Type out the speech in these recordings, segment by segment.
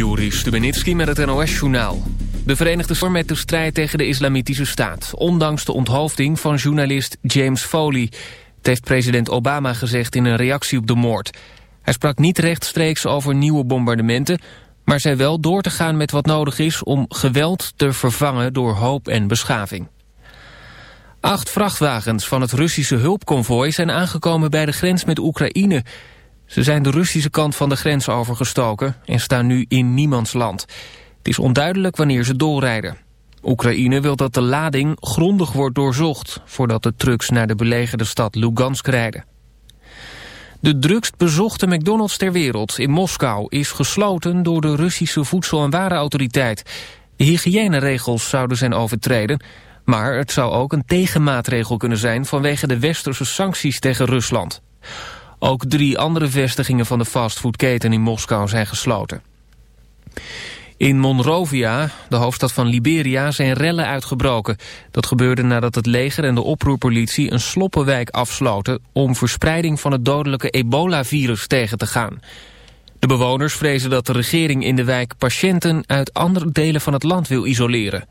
Juri Stubenitski met het NOS-journaal. De Verenigde Staten met de strijd tegen de islamitische staat... ondanks de onthoofding van journalist James Foley. Het heeft president Obama gezegd in een reactie op de moord. Hij sprak niet rechtstreeks over nieuwe bombardementen... maar zei wel door te gaan met wat nodig is... om geweld te vervangen door hoop en beschaving. Acht vrachtwagens van het Russische hulpconvooi... zijn aangekomen bij de grens met Oekraïne... Ze zijn de Russische kant van de grens overgestoken en staan nu in niemands land. Het is onduidelijk wanneer ze doorrijden. Oekraïne wil dat de lading grondig wordt doorzocht... voordat de trucks naar de belegerde stad Lugansk rijden. De drukst bezochte McDonald's ter wereld in Moskou... is gesloten door de Russische Voedsel- en Warenautoriteit. De hygiëneregels zouden zijn overtreden... maar het zou ook een tegenmaatregel kunnen zijn... vanwege de westerse sancties tegen Rusland. Ook drie andere vestigingen van de fastfoodketen in Moskou zijn gesloten. In Monrovia, de hoofdstad van Liberia, zijn rellen uitgebroken. Dat gebeurde nadat het leger en de oproerpolitie een sloppenwijk afsloten... om verspreiding van het dodelijke ebola-virus tegen te gaan. De bewoners vrezen dat de regering in de wijk patiënten uit andere delen van het land wil isoleren.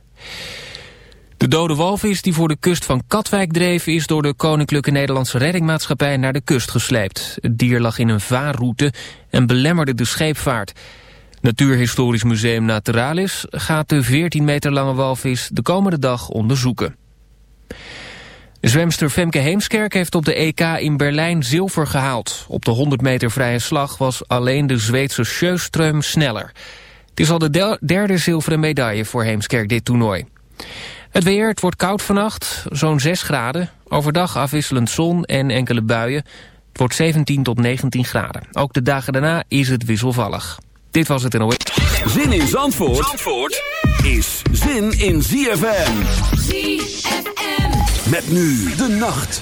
De dode walvis die voor de kust van Katwijk dreef... is door de Koninklijke Nederlandse Reddingmaatschappij naar de kust gesleept. Het dier lag in een vaarroute en belemmerde de scheepvaart. Natuurhistorisch Museum Naturalis gaat de 14 meter lange walvis de komende dag onderzoeken. Zwemster Femke Heemskerk heeft op de EK in Berlijn zilver gehaald. Op de 100 meter vrije slag was alleen de Zweedse Sjöström sneller. Het is al de derde zilveren medaille voor Heemskerk dit toernooi. Het weer, het wordt koud vannacht, zo'n 6 graden. Overdag afwisselend zon en enkele buien. Het wordt 17 tot 19 graden. Ook de dagen daarna is het wisselvallig. Dit was het NOS. Zin in Zandvoort, Zandvoort is zin in ZFM. ZFM. Met nu de nacht.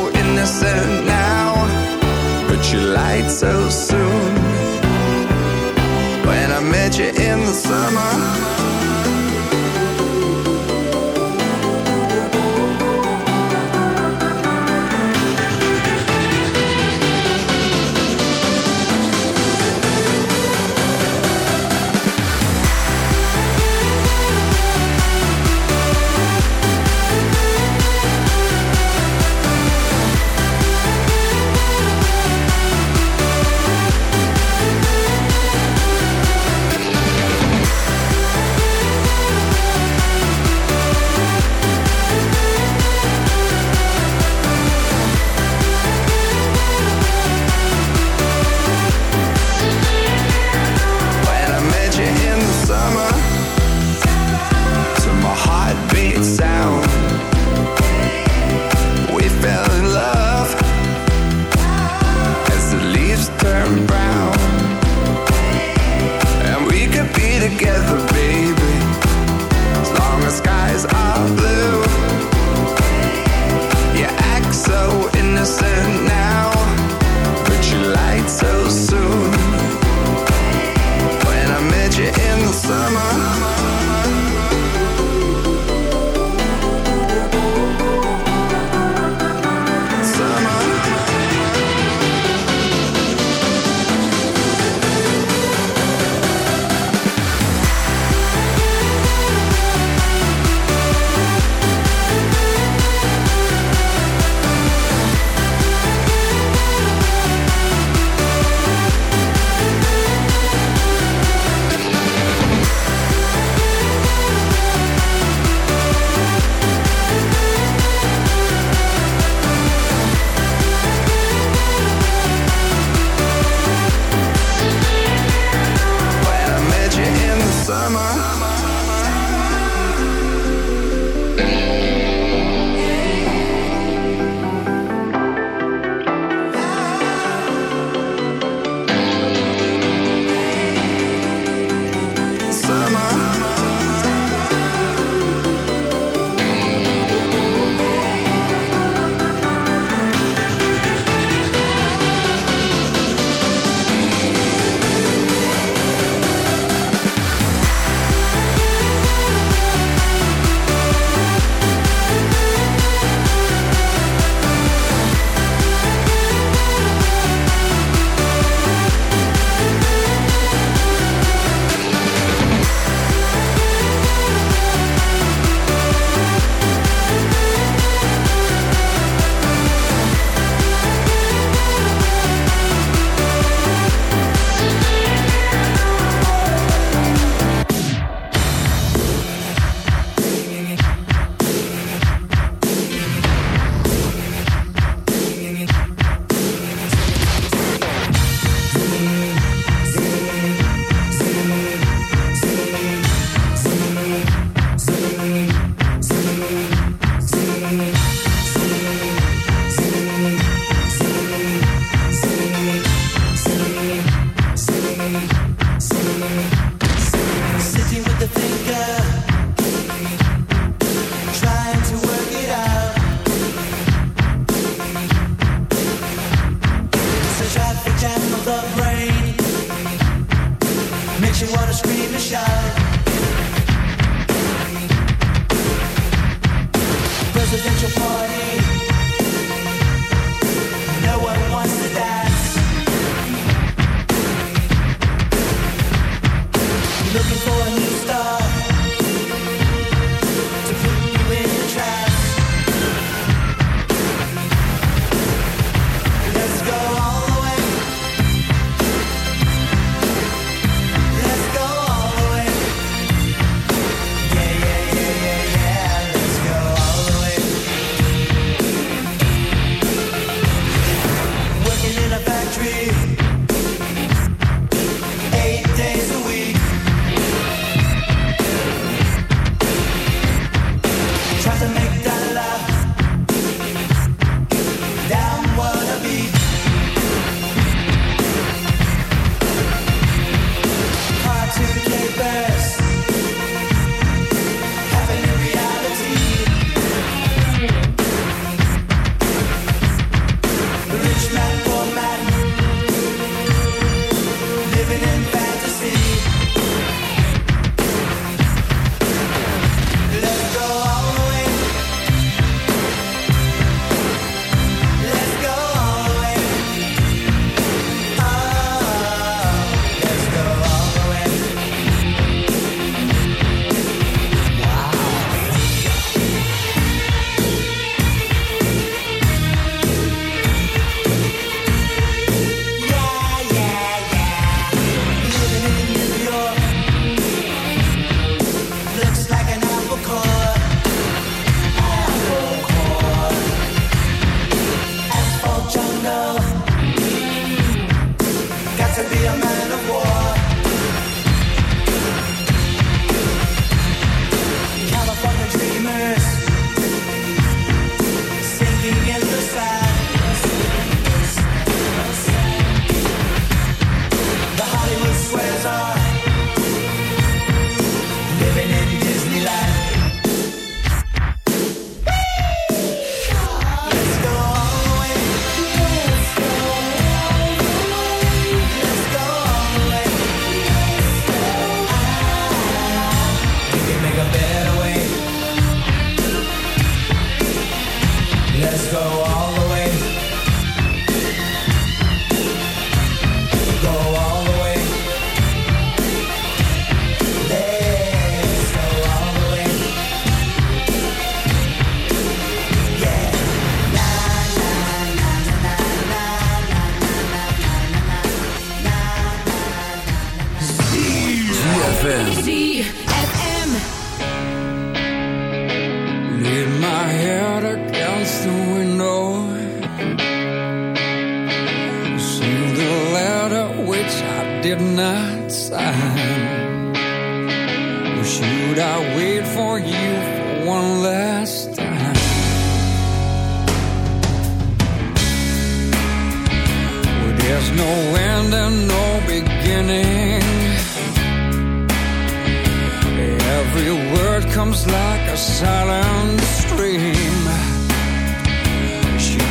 so soon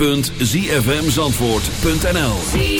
www.zfmzandvoort.nl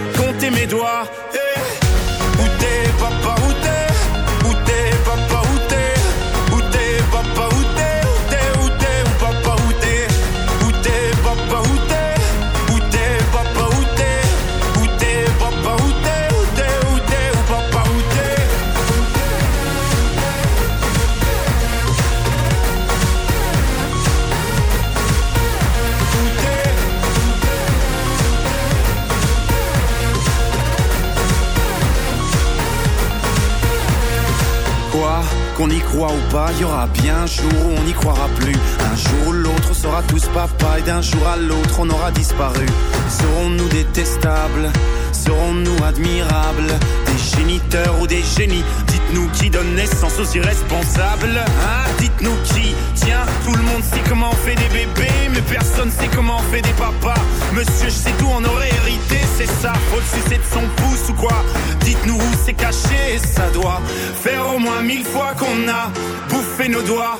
compté mes doigts. Irresponsables Hein. Dites-nous qui. Tiens, tout le monde sait comment on fait des bébés Mais personne sait comment on fait des papas. Monsieur, je sais tout, on aurait hérité, c'est ça. Faut le sucer de son pouce ou quoi? Dites-nous où c'est caché, ça doit Faire au moins mille fois qu'on a bouffé nos doigts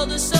all the sun.